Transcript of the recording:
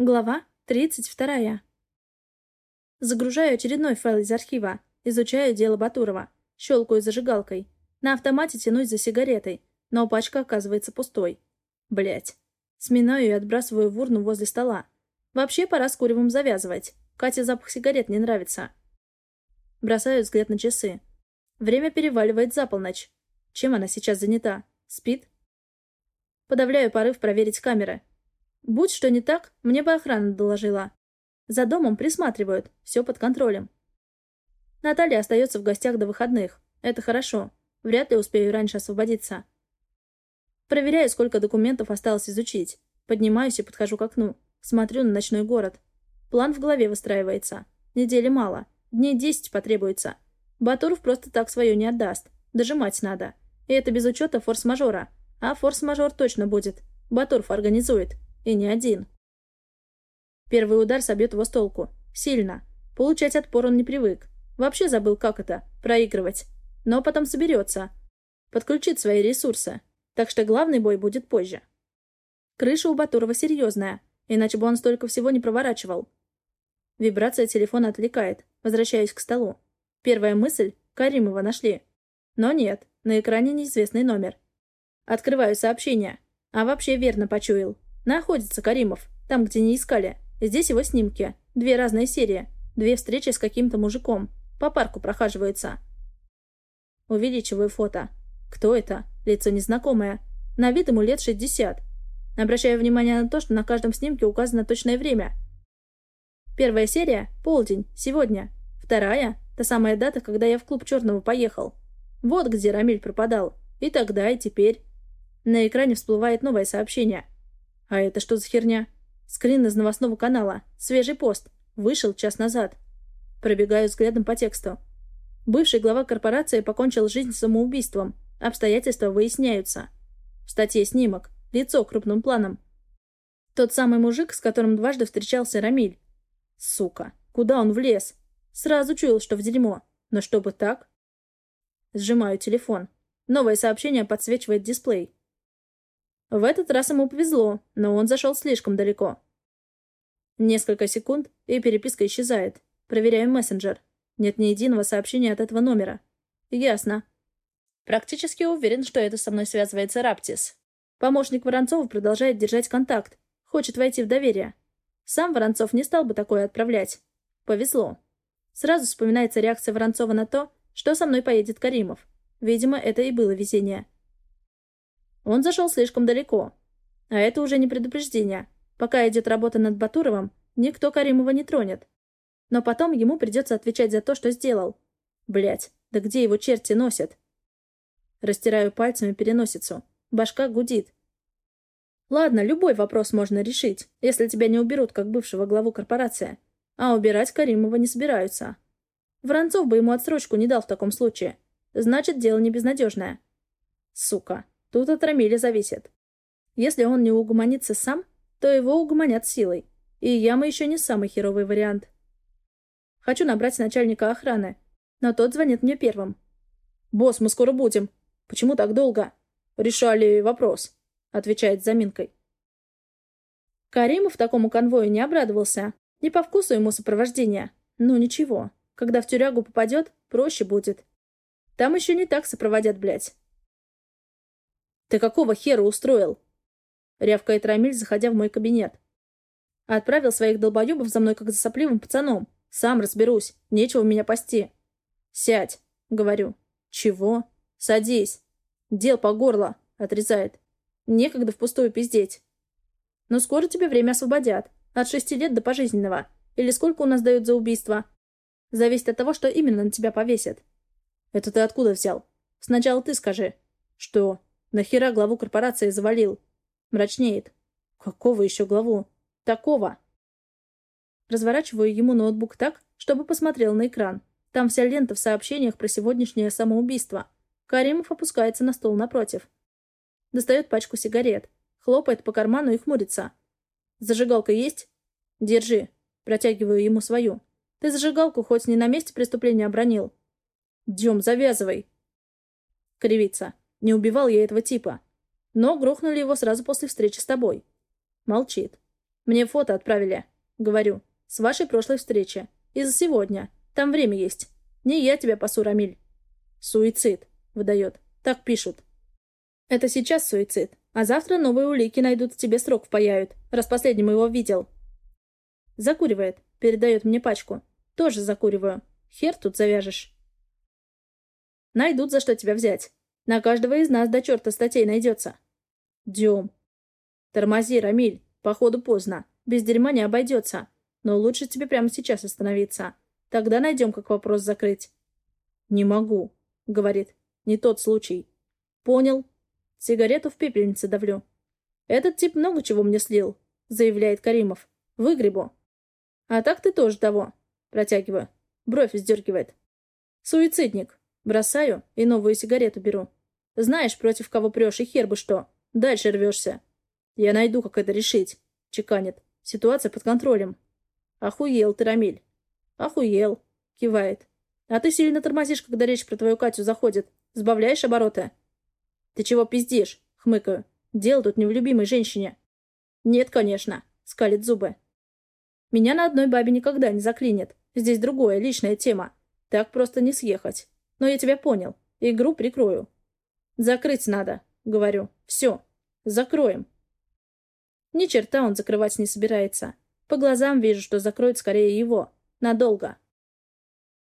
Глава 32. Загружаю очередной файл из архива. Изучаю дело Батурова. Щелкаю зажигалкой. На автомате тянусь за сигаретой, но пачка оказывается пустой. Блять. Сминаю и отбрасываю в урну возле стола. Вообще пора с куревом завязывать. Кате запах сигарет не нравится. Бросаю взгляд на часы. Время переваливает за полночь. Чем она сейчас занята? Спит? Подавляю порыв проверить камеры. Будь что не так, мне бы охрана доложила. За домом присматривают, все под контролем. Наталья остается в гостях до выходных. Это хорошо. Вряд ли успею раньше освободиться. Проверяю, сколько документов осталось изучить. Поднимаюсь и подхожу к окну. Смотрю на ночной город. План в голове выстраивается. Недели мало. Дней десять потребуется. Батуров просто так свое не отдаст. Дожимать надо. И это без учета форс-мажора. А форс-мажор точно будет. Батуров организует. И не один. Первый удар собьет его с толку. Сильно. Получать отпор он не привык. Вообще забыл, как это — проигрывать. Но потом соберется. Подключит свои ресурсы. Так что главный бой будет позже. Крыша у Батурова серьезная, иначе бы он столько всего не проворачивал. Вибрация телефона отвлекает. Возвращаюсь к столу. Первая мысль — Каримова нашли. Но нет, на экране неизвестный номер. Открываю сообщение. А вообще верно почуял. Находится Каримов, там, где не искали. Здесь его снимки. Две разные серии. Две встречи с каким-то мужиком. По парку прохаживается. Увеличиваю фото. Кто это? Лицо незнакомое. На вид ему лет 60. Обращаю внимание на то, что на каждом снимке указано точное время. Первая серия — полдень, сегодня. Вторая — та самая дата, когда я в клуб Черного поехал. Вот где Рамиль пропадал. И тогда, и теперь. На экране всплывает новое сообщение — а это что за херня? Скрин из новостного канала. Свежий пост. Вышел час назад. Пробегаю взглядом по тексту. Бывший глава корпорации покончил жизнь самоубийством. Обстоятельства выясняются. В статье снимок. Лицо крупным планом. Тот самый мужик, с которым дважды встречался Рамиль. Сука. Куда он влез? Сразу чуял, что в дерьмо. Но чтобы так? Сжимаю телефон. Новое сообщение подсвечивает дисплей. В этот раз ему повезло, но он зашел слишком далеко. Несколько секунд, и переписка исчезает. Проверяю мессенджер. Нет ни единого сообщения от этого номера. Ясно. Практически уверен, что это со мной связывается Раптис. Помощник Воронцова продолжает держать контакт. Хочет войти в доверие. Сам Воронцов не стал бы такое отправлять. Повезло. Сразу вспоминается реакция Воронцова на то, что со мной поедет Каримов. Видимо, это и было везение. Он зашел слишком далеко. А это уже не предупреждение. Пока идет работа над Батуровым, никто Каримова не тронет. Но потом ему придется отвечать за то, что сделал. Блять, да где его черти носят? Растираю пальцами переносицу. Башка гудит. Ладно, любой вопрос можно решить, если тебя не уберут как бывшего главу корпорации. А убирать Каримова не собираются. Воронцов бы ему отсрочку не дал в таком случае. Значит, дело не безнадежное. Сука. Тут от Рамиля зависит. Если он не угомонится сам, то его угомонят силой. И яма еще не самый херовый вариант. Хочу набрать начальника охраны, но тот звонит мне первым. «Босс, мы скоро будем. Почему так долго?» «Решали вопрос», — отвечает с заминкой. Каримов такому конвою не обрадовался. Не по вкусу ему сопровождение. Ну ничего, когда в тюрягу попадет, проще будет. Там еще не так сопроводят, блядь. «Ты какого хера устроил?» — рявкает Рамиль, заходя в мой кабинет. Отправил своих долбоебов за мной, как за сопливым пацаном. Сам разберусь. Нечего меня пасти. «Сядь», — говорю. «Чего?» «Садись». «Дел по горло», — отрезает. «Некогда впустую пиздеть». «Но скоро тебе время освободят. От шести лет до пожизненного. Или сколько у нас дают за убийство?» «Зависит от того, что именно на тебя повесят». «Это ты откуда взял?» «Сначала ты скажи». «Что?» Нахера главу корпорации завалил? Мрачнеет. Какого еще главу? Такого. Разворачиваю ему ноутбук так, чтобы посмотрел на экран. Там вся лента в сообщениях про сегодняшнее самоубийство. Каримов опускается на стол напротив. Достает пачку сигарет. Хлопает по карману и хмурится. «Зажигалка есть?» «Держи». Протягиваю ему свою. «Ты зажигалку хоть не на месте преступления обронил?» «Дем, завязывай». Кривится. Не убивал я этого типа. Но грохнули его сразу после встречи с тобой. Молчит. Мне фото отправили. Говорю. С вашей прошлой встречи. И за сегодня. Там время есть. Не я тебя пасу, Рамиль. Суицид. Выдает. Так пишут. Это сейчас суицид. А завтра новые улики найдут, тебе срок впаяют, раз последним его видел. Закуривает. Передает мне пачку. Тоже закуриваю. Хер тут завяжешь. Найдут, за что тебя взять. На каждого из нас до черта статей найдется. Дем. Тормози, Рамиль. Походу поздно. Без дерьма не обойдется. Но лучше тебе прямо сейчас остановиться. Тогда найдем, как вопрос закрыть. Не могу, говорит. Не тот случай. Понял. Сигарету в пепельнице давлю. Этот тип много чего мне слил, заявляет Каримов. Выгребу. А так ты тоже того. Протягиваю. Бровь издергивает. Суицидник. Бросаю и новую сигарету беру. Знаешь, против кого прешь, и хер бы что. Дальше рвешься. Я найду, как это решить. Чеканит. Ситуация под контролем. Охуел ты, Рамиль. Охуел. Кивает. А ты сильно тормозишь, когда речь про твою Катю заходит. Сбавляешь обороты. Ты чего пиздишь? Хмыкаю. Дело тут не в любимой женщине. Нет, конечно. Скалит зубы. Меня на одной бабе никогда не заклинит. Здесь другое, личная тема. Так просто не съехать. Но я тебя понял. Игру прикрою. Закрыть надо, говорю. Все. Закроем. Ни черта он закрывать не собирается. По глазам вижу, что закроет скорее его. Надолго.